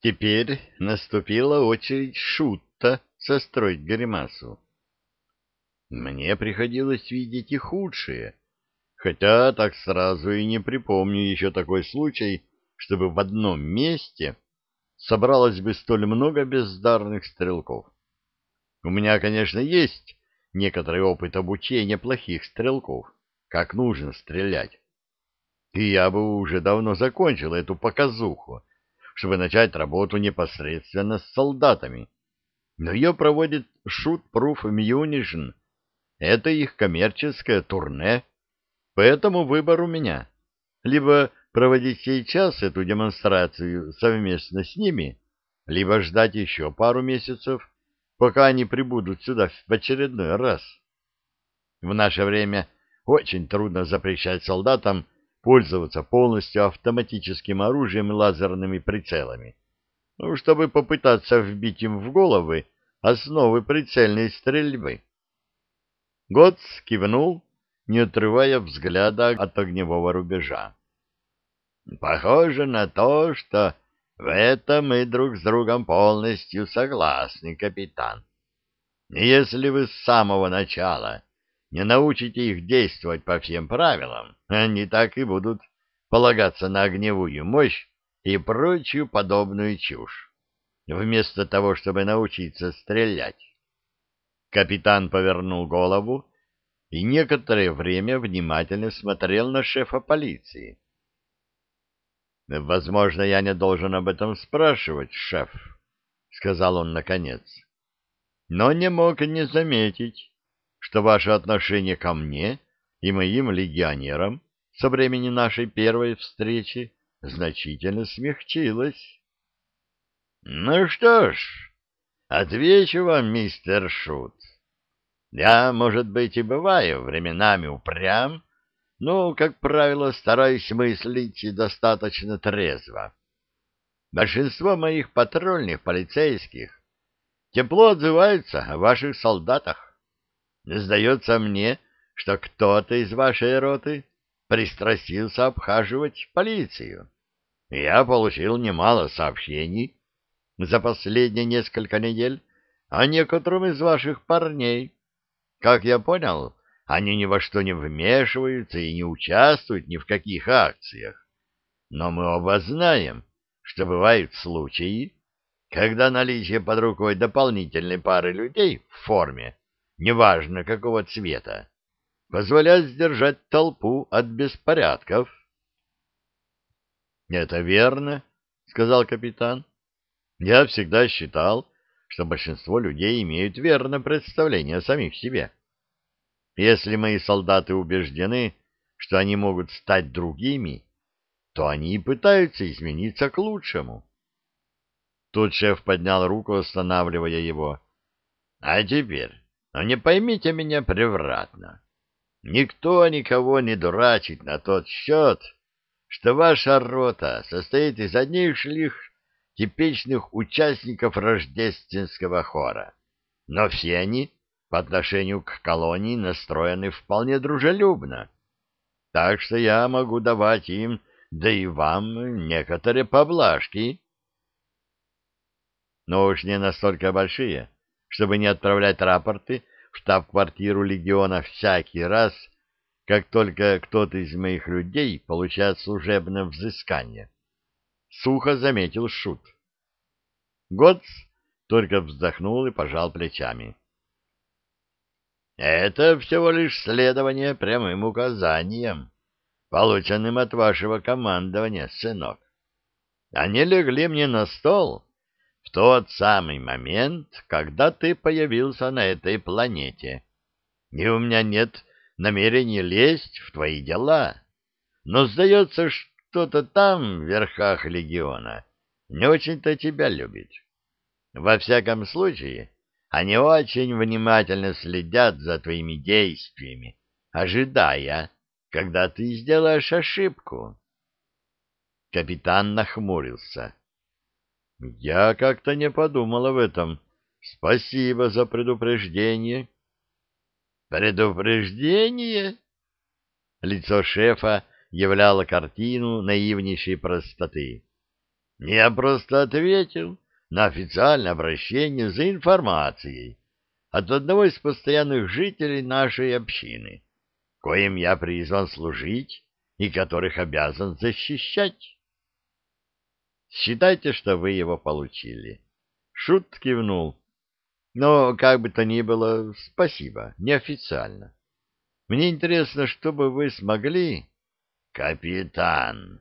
Теперь наступила очередь Шутта состроить гримасу. Мне приходилось видеть и худшие, хотя так сразу и не припомню еще такой случай, чтобы в одном месте собралось бы столь много бездарных стрелков. У меня, конечно, есть некоторый опыт обучения плохих стрелков, как нужно стрелять. И я бы уже давно закончил эту показуху, чтобы начать работу непосредственно с солдатами. Но ее проводит Shoot-Proof Munition. Это их коммерческое турне. Поэтому выбор у меня. Либо проводить сейчас эту демонстрацию совместно с ними, либо ждать еще пару месяцев, пока они прибудут сюда в очередной раз. В наше время очень трудно запрещать солдатам пользоваться полностью автоматическим оружием и лазерными прицелами, ну, чтобы попытаться вбить им в головы основы прицельной стрельбы. Готс кивнул, не отрывая взгляда от огневого рубежа. Похоже на то, что в этом мы друг с другом полностью согласны, капитан. Если вы с самого начала не научите их действовать по всем правилам, они так и будут полагаться на огневую мощь и прочую подобную чушь, вместо того, чтобы научиться стрелять. Капитан повернул голову и некоторое время внимательно смотрел на шефа полиции. Возможно, я не должен об этом спрашивать, шеф, сказал он наконец. Но не мог не заметить, что ваше отношение ко мне и моим легионерам со времени нашей первой встречи значительно смягчилось. Ну что ж, отвечу вам, мистер Шут. Я, может быть, и бываю временами упрям, но, как правило, стараюсь мыслить достаточно трезво. Большинство моих патрульных полицейских тепло отзываются о ваших солдатах. Сдается мне, что кто-то из вашей роты пристрастился обхаживать полицию. Я получил немало сообщений за последние несколько недель о некотором из ваших парней. Как я понял, они ни во что не вмешиваются и не участвуют ни в каких акциях. Но мы оба знаем, что бывают случаи, когда наличие под рукой дополнительной пары людей в форме, неважно какого цвета, позволяет сдержать толпу от беспорядков. — Это верно, — сказал капитан. — Я всегда считал, что большинство людей имеют верное представление о самих себе. Если мои солдаты убеждены, что они могут стать другими, то они и пытаются измениться к лучшему. Тут шеф поднял руку, останавливая его. — А теперь, ну не поймите меня превратно. Никто никого не дурачит на тот счет, что ваша рота состоит из одних лишь типичных участников рождественского хора. Но все они по отношению к колонии настроены вполне дружелюбно. Так что я могу давать им, да и вам, некоторые поблажки. Но уж не настолько большие, чтобы не отправлять рапорты в штаб-квартиру легиона всякий раз, как только кто-то из моих людей получает служебное взыскание. Сухо заметил Шут. Готс только вздохнул и пожал плечами. Это всего лишь следование прямым указаниям, полученным от вашего командования, сынок. Они легли мне на стол в тот самый момент, когда ты появился на этой планете. И у меня нет намерения лезть в твои дела. Но, сдается, что-то там, в верхах легиона, не очень-то тебя любит. Во всяком случае, они очень внимательно следят за твоими действиями, ожидая, когда ты сделаешь ошибку. Капитан нахмурился. Я как-то не подумал об этом. Спасибо за предупреждение. Предупреждение? Лицо шефа являло картину наивнейшей простоты. Я просто ответил на официальное обращение за информацией от одного из постоянных жителей нашей общины, коим я призван служить и которых обязан защищать. Считайте, что вы его получили. Шут кивнул. Но, как бы то ни было, спасибо, неофициально. Мне интересно, что бы вы смогли... Капитан!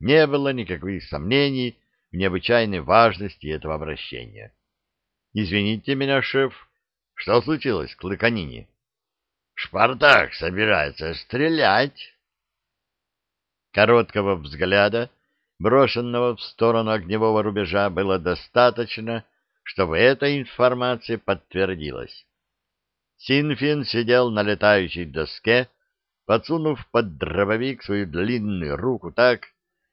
Не было никаких сомнений в необычайной важности этого обращения. Извините меня, шеф, что случилось к? Шпартак собирается стрелять. Короткого взгляда, брошенного в сторону огневого рубежа, было достаточно, чтобы эта информация подтвердилась. Синфин сидел на летающей доске, подсунув под дробовик свою длинную руку так,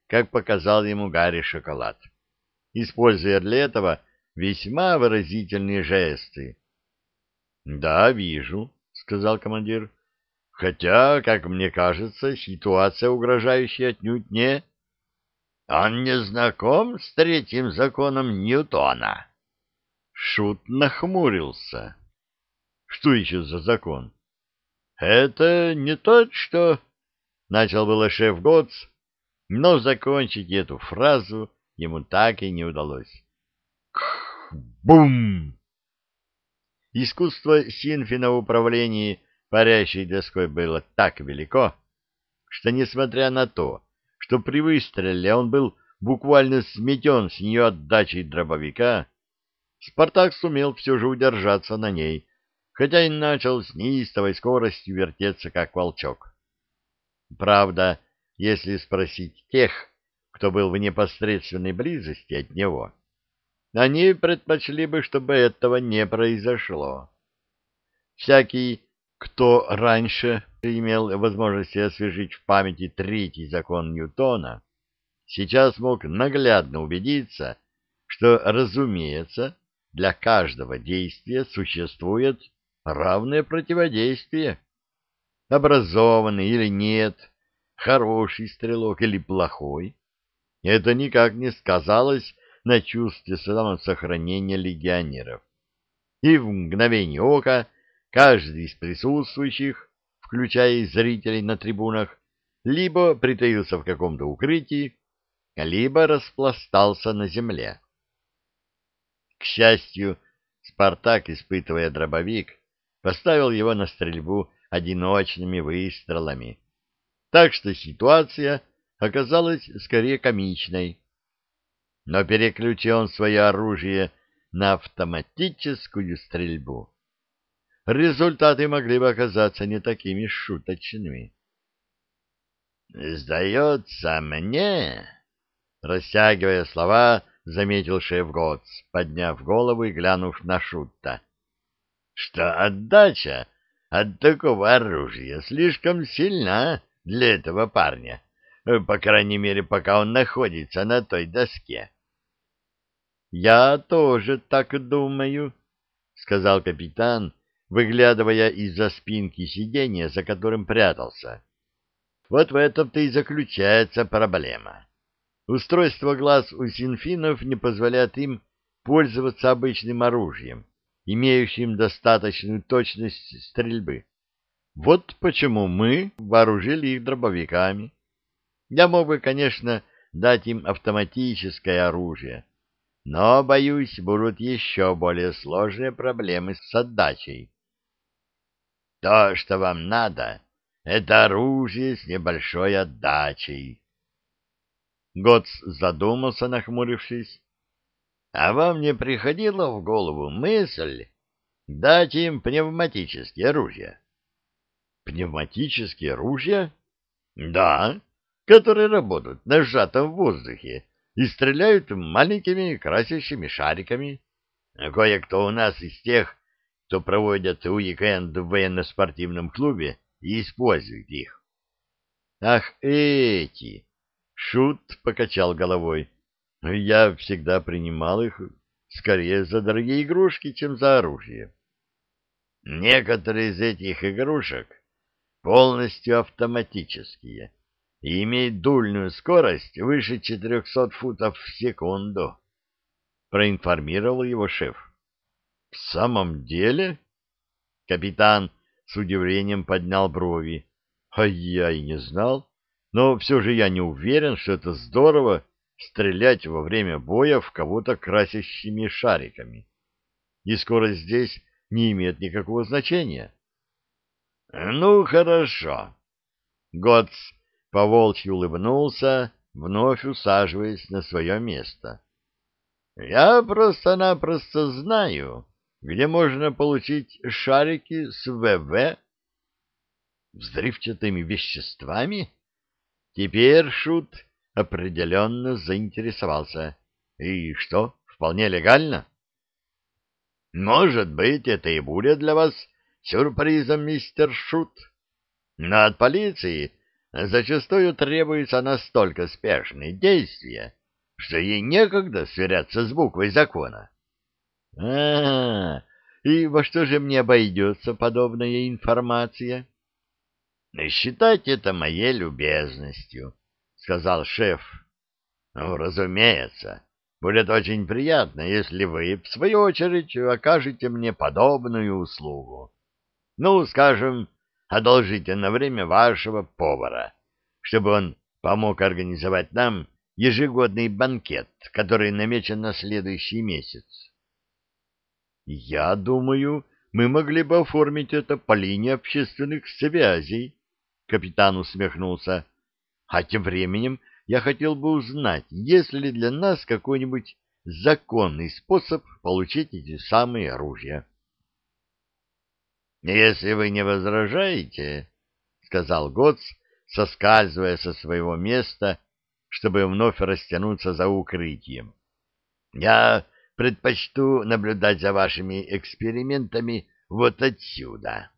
как показал ему Гарри Шоколад, используя для этого весьма выразительные жесты. — Да, вижу, — сказал командир, — хотя, как мне кажется, ситуация угрожающая отнюдь не... — Он не знаком с третьим законом Ньютона. Шут нахмурился. — Что еще за закон? — Это не тот, что... — начал было шеф Готс, но закончить эту фразу ему так и не удалось. Бум! Искусство Синфина в управлении парящей доской было так велико, что, несмотря на то, что при выстреле он был буквально сметен с нее отдачей дробовика, Спартак сумел все же удержаться на ней, хотя и начал с неистовой скоростью вертеться, как волчок. Правда, если спросить тех, кто был в непосредственной близости от него, они предпочли бы, чтобы этого не произошло. Всякий, кто раньше имел возможность освежить в памяти третий закон Ньютона, сейчас мог наглядно убедиться, что, разумеется, для каждого действия существует равное противодействие. Образованный или нет – хороший стрелок или плохой, это никак не сказалось на чувстве самосохранения легионеров. И в мгновение ока каждый из присутствующих, включая зрителей на трибунах, либо притаился в каком-то укрытии, либо распластался на земле. К счастью, Спартак, испытывая дробовик, поставил его на стрельбу одиночными выстрелами, так что ситуация оказалась скорее комичной. Но переключил он свое оружие на автоматическую стрельбу. Результаты могли бы оказаться не такими шуточными. «Сдается мне...» Растягивая слова, заметил шеф подняв голову и глянув на Шутта. «Что отдача от такого оружия слишком сильна для этого парня, по крайней мере, пока он находится на той доске. — Я тоже так думаю, — сказал капитан, выглядывая из-за спинки сиденья, за которым прятался. Вот в этом-то и заключается проблема. Устройство глаз у синфинов не позволяет им пользоваться обычным оружием, имеющим достаточную точность стрельбы. Вот почему мы вооружили их дробовиками. Я мог бы, конечно, дать им автоматическое оружие, но, боюсь, будут еще более сложные проблемы с отдачей. То, что вам надо, это оружие с небольшой отдачей. Готс задумался, нахмурившись. А вам не приходила в голову мысль дать им пневматические оружия? Пневматические ружья? Да, которые работают на сжатом воздухе и стреляют маленькими красящими шариками. Кое-кто у нас из тех, кто проводят уикенд в военно-спортивном клубе, и использует их. Ах, эти! Шут покачал головой. Я всегда принимал их скорее за дорогие игрушки, чем за оружие. Некоторые из этих игрушек полностью автоматические, и имеет дульную скорость выше 400 футов в секунду, — проинформировал его шеф. — В самом деле? Капитан с удивлением поднял брови. — А я и не знал. Но все же я не уверен, что это здорово стрелять во время боя в кого-то красящими шариками. И скорость здесь не имеет никакого значения. — Ну, хорошо. Готс поволчьи улыбнулся, вновь усаживаясь на свое место. — Я просто-напросто знаю, где можно получить шарики с ВВ. — Взрывчатыми веществами? Теперь Шут определенно заинтересовался. — И что, вполне легально? — Может быть, это и будет для вас сюрпризом, мистер Шут. Но от полиции зачастую требуются настолько спешные действия, что ей некогда сверяться с буквой закона. А, -а, а и во что же мне обойдется подобная информация? — Считайте это моей любезностью, — сказал шеф. — Ну, разумеется, будет очень приятно, если вы, в свою очередь, окажете мне подобную услугу. Ну, скажем, одолжите на время вашего повара, чтобы он помог организовать нам ежегодный банкет, который намечен на следующий месяц. Я думаю, мы могли бы оформить это по линии общественных связей, капитан усмехнулся. А тем временем я хотел бы узнать, есть ли для нас какой-нибудь законный способ получить эти самые оружия. Если вы не возражаете, сказал Готс, соскальзывая со своего места, чтобы вновь растянуться за укрытием. Я предпочту наблюдать за вашими экспериментами вот отсюда.